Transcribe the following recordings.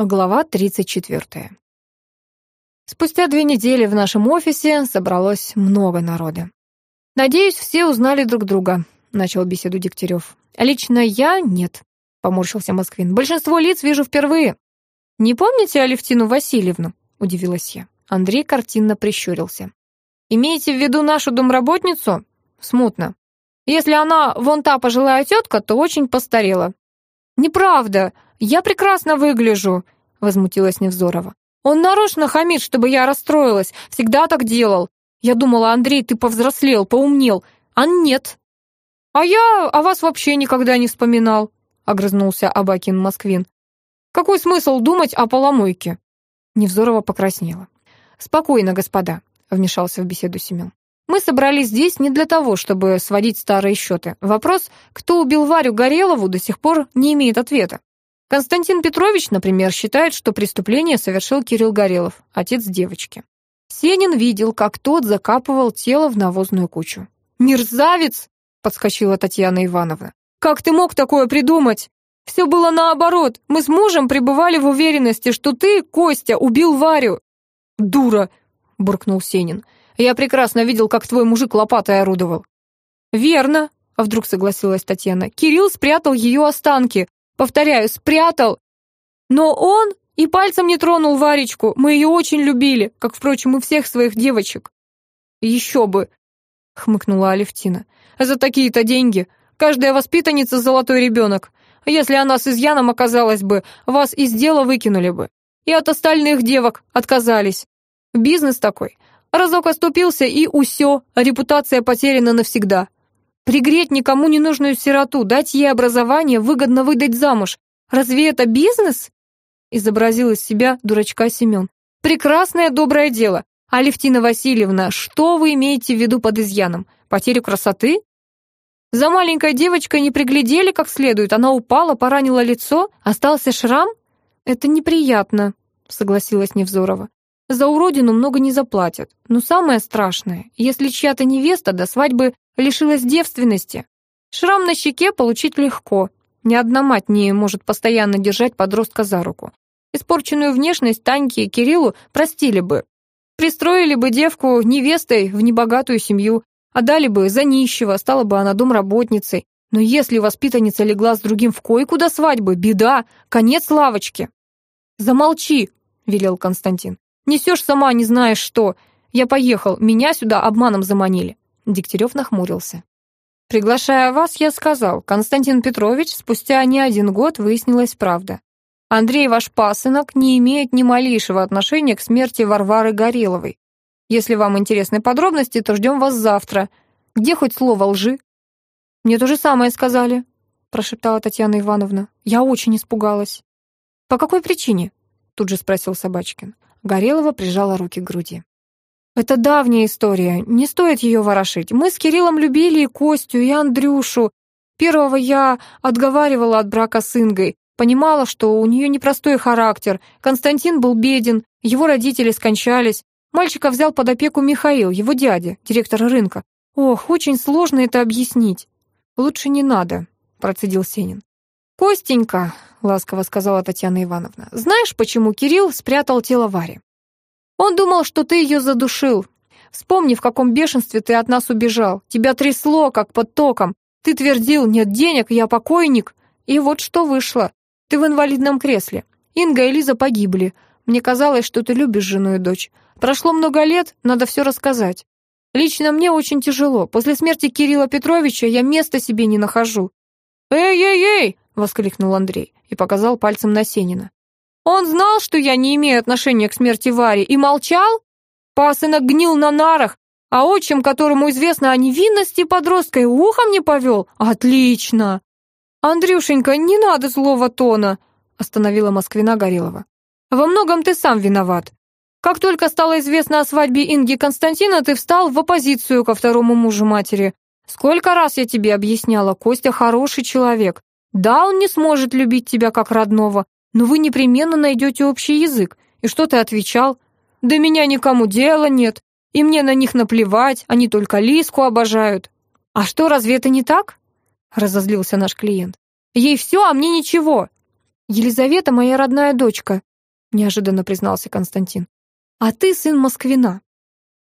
Глава 34. Спустя две недели в нашем офисе собралось много народа. «Надеюсь, все узнали друг друга», — начал беседу Дегтярев. «Лично я — нет», — поморщился Москвин. «Большинство лиц вижу впервые». «Не помните Алевтину Васильевну?» — удивилась я. Андрей картинно прищурился. «Имеете в виду нашу домработницу?» «Смутно. Если она вон та пожилая тетка, то очень постарела». «Неправда. «Я прекрасно выгляжу», — возмутилась Невзорова. «Он нарочно хамит, чтобы я расстроилась. Всегда так делал. Я думала, Андрей, ты повзрослел, поумнел. А нет». «А я о вас вообще никогда не вспоминал», — огрызнулся Абакин Москвин. «Какой смысл думать о поломойке?» Невзорова покраснела. «Спокойно, господа», — вмешался в беседу Семен. «Мы собрались здесь не для того, чтобы сводить старые счеты. Вопрос, кто убил Варю Горелову, до сих пор не имеет ответа. Константин Петрович, например, считает, что преступление совершил Кирилл Горелов, отец девочки. Сенин видел, как тот закапывал тело в навозную кучу. «Мерзавец!» — подскочила Татьяна Ивановна. «Как ты мог такое придумать? Все было наоборот. Мы с мужем пребывали в уверенности, что ты, Костя, убил Варю». «Дура!» — буркнул Сенин. «Я прекрасно видел, как твой мужик лопатой орудовал». «Верно», — вдруг согласилась Татьяна. «Кирилл спрятал ее останки, Повторяю, спрятал. Но он и пальцем не тронул Варечку. Мы ее очень любили, как, впрочем, и всех своих девочек. Еще бы, хмыкнула Алевтина. За такие-то деньги. Каждая воспитанница золотой ребенок. Если она с изъяном оказалась бы, вас из дела выкинули бы. И от остальных девок отказались. Бизнес такой. Разок оступился, и усё, репутация потеряна навсегда. Пригреть никому не нужную сироту, дать ей образование, выгодно выдать замуж. Разве это бизнес? Изобразил из себя дурачка Семен. Прекрасное доброе дело. Алевтина Васильевна, что вы имеете в виду под изъяном? Потерю красоты? За маленькой девочкой не приглядели как следует, она упала, поранила лицо, остался шрам? Это неприятно, согласилась Невзорова. За уродину много не заплатят. Но самое страшное, если чья-то невеста до свадьбы лишилась девственности. Шрам на щеке получить легко. Ни одна мать не может постоянно держать подростка за руку. Испорченную внешность Таньке и Кириллу простили бы. Пристроили бы девку невестой в небогатую семью, отдали бы за нищего, стала бы она домработницей. Но если воспитанница легла с другим в койку до свадьбы, беда, конец лавочки. «Замолчи», — велел Константин. «Несешь сама, не знаешь что. Я поехал, меня сюда обманом заманили». Дегтярев нахмурился. «Приглашая вас, я сказал, Константин Петрович, спустя не один год выяснилась правда. Андрей ваш пасынок не имеет ни малейшего отношения к смерти Варвары Гореловой. Если вам интересны подробности, то ждем вас завтра. Где хоть слово лжи?» «Мне то же самое сказали», — прошептала Татьяна Ивановна. «Я очень испугалась». «По какой причине?» — тут же спросил Собачкин. Горелова прижала руки к груди. Это давняя история, не стоит ее ворошить. Мы с Кириллом любили и Костю, и Андрюшу. Первого я отговаривала от брака с Ингой. Понимала, что у нее непростой характер. Константин был беден, его родители скончались. Мальчика взял под опеку Михаил, его дядя, директор рынка. Ох, очень сложно это объяснить. Лучше не надо, процедил Сенин. Костенька, ласково сказала Татьяна Ивановна, знаешь, почему Кирилл спрятал тело Вари? Он думал, что ты ее задушил. Вспомни, в каком бешенстве ты от нас убежал. Тебя трясло, как под током. Ты твердил, нет денег, я покойник. И вот что вышло. Ты в инвалидном кресле. Инга и Лиза погибли. Мне казалось, что ты любишь жену и дочь. Прошло много лет, надо все рассказать. Лично мне очень тяжело. После смерти Кирилла Петровича я места себе не нахожу. «Эй-эй-эй!» — воскликнул Андрей и показал пальцем на Сенина. Он знал, что я не имею отношения к смерти Вари, и молчал? Пасынок гнил на нарах, а отчим, которому известно о невинности подростка, и ухом не повел? Отлично! Андрюшенька, не надо злого тона, остановила Москвина Горелова. Во многом ты сам виноват. Как только стало известно о свадьбе Инги Константина, ты встал в оппозицию ко второму мужу матери. Сколько раз я тебе объясняла, Костя хороший человек. Да, он не сможет любить тебя как родного, но вы непременно найдете общий язык. И что ты отвечал? Да меня никому дела нет, и мне на них наплевать, они только Лиску обожают. А что, разве это не так? Разозлился наш клиент. Ей все, а мне ничего. Елизавета моя родная дочка, неожиданно признался Константин. А ты сын Москвина.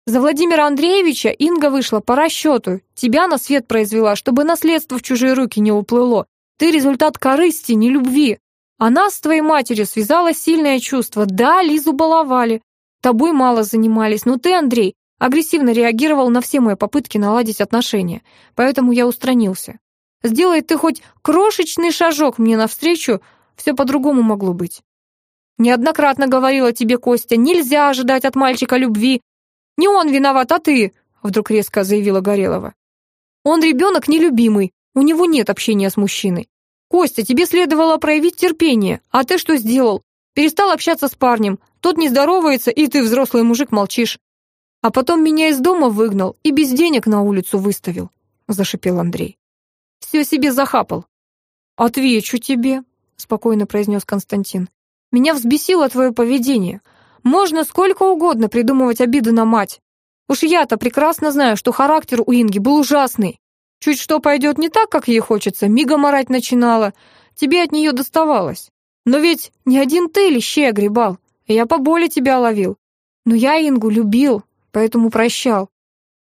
За Владимира Андреевича Инга вышла по расчету. Тебя на свет произвела, чтобы наследство в чужие руки не уплыло. Ты результат корысти, не любви. А нас с твоей матерью связало сильное чувство. Да, Лизу баловали. Тобой мало занимались, но ты, Андрей, агрессивно реагировал на все мои попытки наладить отношения. Поэтому я устранился. Сделай ты хоть крошечный шажок мне навстречу, все по-другому могло быть. Неоднократно говорила тебе Костя, нельзя ожидать от мальчика любви, «Не он виноват, а ты!» — вдруг резко заявила Горелова. «Он ребенок нелюбимый, у него нет общения с мужчиной. Костя, тебе следовало проявить терпение, а ты что сделал? Перестал общаться с парнем, тот не здоровается, и ты, взрослый мужик, молчишь. А потом меня из дома выгнал и без денег на улицу выставил», — зашипел Андрей. «Все себе захапал». «Отвечу тебе», — спокойно произнес Константин. «Меня взбесило твое поведение. Можно сколько угодно придумывать обиды на мать. Уж я-то прекрасно знаю, что характер у Инги был ужасный. Чуть что пойдет не так, как ей хочется, мигом орать начинала. Тебе от нее доставалось. Но ведь не один ты лещей огребал. Я по боли тебя ловил. Но я Ингу любил, поэтому прощал.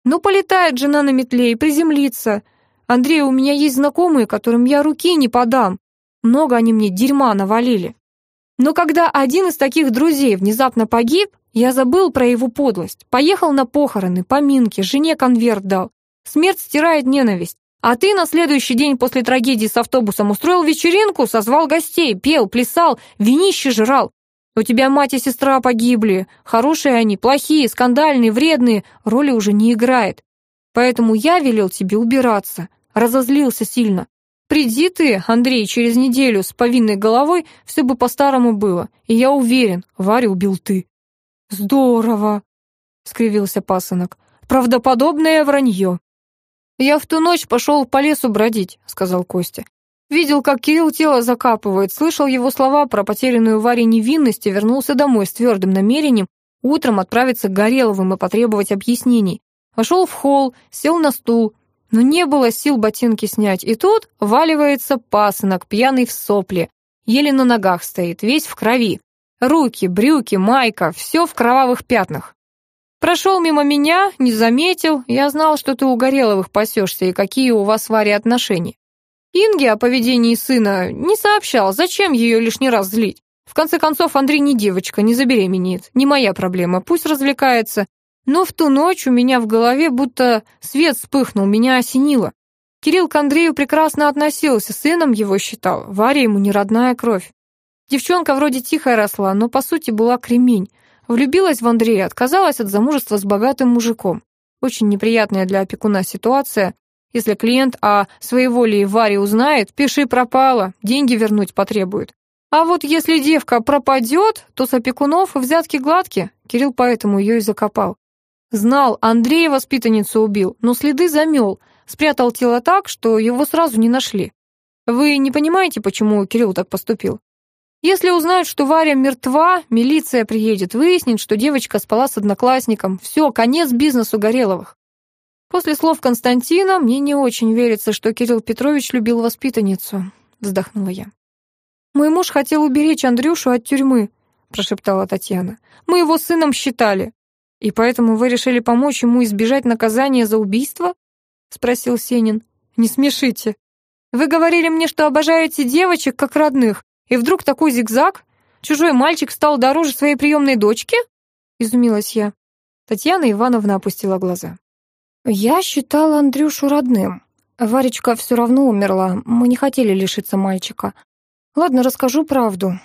Ну, полетает жена на метле и приземлится. Андрей, у меня есть знакомые, которым я руки не подам. Много они мне дерьма навалили. Но когда один из таких друзей внезапно погиб, я забыл про его подлость. Поехал на похороны, поминки, жене конверт дал. Смерть стирает ненависть. А ты на следующий день после трагедии с автобусом устроил вечеринку, созвал гостей, пел, плясал, винище жрал. У тебя мать и сестра погибли. Хорошие они, плохие, скандальные, вредные. Роли уже не играет. Поэтому я велел тебе убираться. Разозлился сильно. Приди ты, Андрей, через неделю с повинной головой, все бы по-старому было. И я уверен, Варю убил ты». «Здорово», — скривился пасынок. «Правдоподобное вранье». «Я в ту ночь пошел по лесу бродить», — сказал Костя. Видел, как Кирилл тело закапывает, слышал его слова про потерянную Варе невинность и вернулся домой с твердым намерением утром отправиться к Гореловым и потребовать объяснений. Вошел в холл, сел на стул, но не было сил ботинки снять, и тут валивается пасынок, пьяный в сопле, еле на ногах стоит, весь в крови. Руки, брюки, майка, все в кровавых пятнах. Прошел мимо меня, не заметил, я знал, что ты у Гореловых пасешься и какие у вас с Варей отношения. Инге о поведении сына не сообщал, зачем ее лишний раз злить. В конце концов, Андрей не девочка, не забеременеет, не моя проблема, пусть развлекается, но в ту ночь у меня в голове будто свет вспыхнул, меня осенило. Кирилл к Андрею прекрасно относился, сыном его считал, Варя ему не родная кровь. Девчонка вроде тихая росла, но по сути была кремень. Влюбилась в Андрея, отказалась от замужества с богатым мужиком. Очень неприятная для опекуна ситуация. Если клиент о своеволии Варе узнает, пиши пропало, деньги вернуть потребует. А вот если девка пропадет, то с опекунов взятки гладкие. Кирилл поэтому ее и закопал. Знал, Андрея воспитанницу убил, но следы замел, спрятал тело так, что его сразу не нашли. Вы не понимаете, почему Кирилл так поступил? Если узнают, что Варя мертва, милиция приедет, выяснит, что девочка спала с одноклассником. Все, конец бизнесу Гореловых. После слов Константина мне не очень верится, что Кирилл Петрович любил воспитанницу, вздохнула я. Мой муж хотел уберечь Андрюшу от тюрьмы, прошептала Татьяна. Мы его сыном считали. «И поэтому вы решили помочь ему избежать наказания за убийство?» — спросил Сенин. «Не смешите. Вы говорили мне, что обожаете девочек как родных, и вдруг такой зигзаг? Чужой мальчик стал дороже своей приемной дочки?» — изумилась я. Татьяна Ивановна опустила глаза. «Я считала Андрюшу родным. Варечка все равно умерла, мы не хотели лишиться мальчика. Ладно, расскажу правду.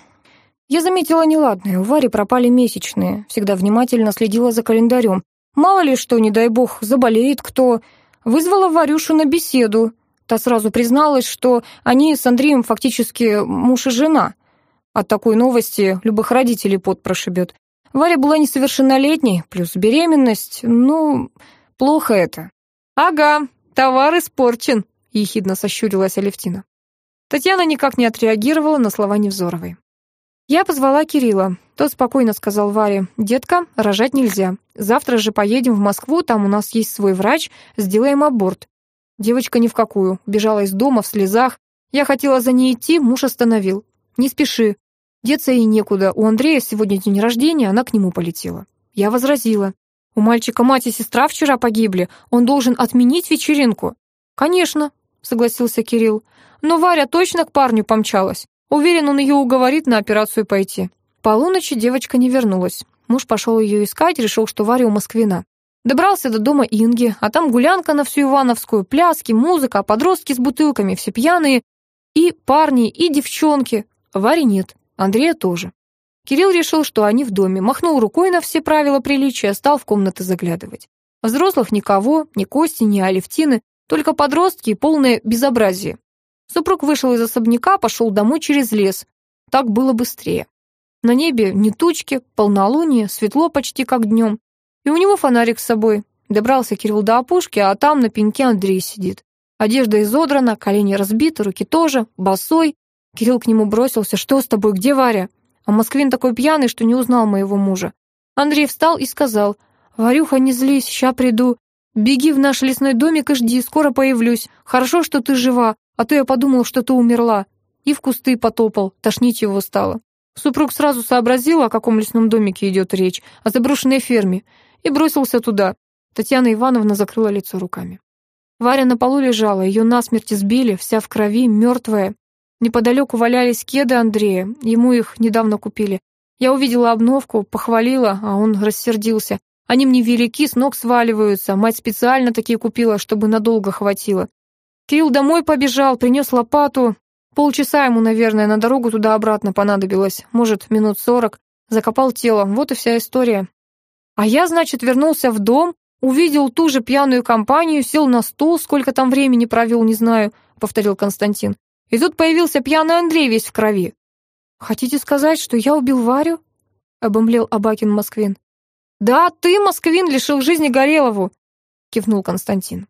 Я заметила неладное, у Вари пропали месячные, всегда внимательно следила за календарем. Мало ли что, не дай бог, заболеет кто. Вызвала Варюшу на беседу. Та сразу призналась, что они с Андреем фактически муж и жена. От такой новости любых родителей пот прошибет. Варя была несовершеннолетней, плюс беременность. Ну, плохо это. «Ага, товар испорчен», — ехидно сощурилась Алевтина. Татьяна никак не отреагировала на слова Невзоровой. Я позвала Кирилла. Тот спокойно сказал Варе, «Детка, рожать нельзя. Завтра же поедем в Москву, там у нас есть свой врач, сделаем аборт». Девочка ни в какую, бежала из дома в слезах. Я хотела за ней идти, муж остановил. Не спеши. Деться ей некуда. У Андрея сегодня день рождения, она к нему полетела. Я возразила. У мальчика мать и сестра вчера погибли. Он должен отменить вечеринку. Конечно, согласился Кирилл. Но Варя точно к парню помчалась. Уверен, он ее уговорит на операцию пойти. Полуночи девочка не вернулась. Муж пошел ее искать, решил, что Варя у Москвина. Добрался до дома Инги, а там гулянка на всю Ивановскую, пляски, музыка, подростки с бутылками, все пьяные. И парни, и девчонки. Вари нет, Андрея тоже. Кирилл решил, что они в доме, махнул рукой на все правила приличия, стал в комнаты заглядывать. Взрослых никого, ни Кости, ни Алевтины, только подростки и полное безобразие. Супруг вышел из особняка, пошел домой через лес. Так было быстрее. На небе ни тучки, полнолуние, светло почти как днем. И у него фонарик с собой. Добрался Кирилл до опушки, а там на пеньке Андрей сидит. Одежда изодрана, колени разбиты, руки тоже, босой. Кирилл к нему бросился. «Что с тобой? Где Варя?» А Москвин такой пьяный, что не узнал моего мужа. Андрей встал и сказал. «Варюха, не злись, ща приду. Беги в наш лесной домик и жди, скоро появлюсь. Хорошо, что ты жива, а то я подумал, что ты умерла». И в кусты потопал, тошнить его стало. Супруг сразу сообразил, о каком лесном домике идет речь, о заброшенной ферме и бросился туда. Татьяна Ивановна закрыла лицо руками. Варя на полу лежала, ее насмерть избили, вся в крови, мертвая. Неподалеку валялись кеды Андрея, ему их недавно купили. Я увидела обновку, похвалила, а он рассердился. Они мне велики, с ног сваливаются, мать специально такие купила, чтобы надолго хватило. Кирилл домой побежал, принес лопату. Полчаса ему, наверное, на дорогу туда-обратно понадобилось, может, минут сорок. Закопал тело, вот и вся история. А я, значит, вернулся в дом, увидел ту же пьяную компанию, сел на стул, сколько там времени провел, не знаю, повторил Константин. И тут появился пьяный Андрей весь в крови. Хотите сказать, что я убил Варю? обомлел Абакин Москвин. Да, ты, Москвин, лишил жизни Горелову, кивнул Константин.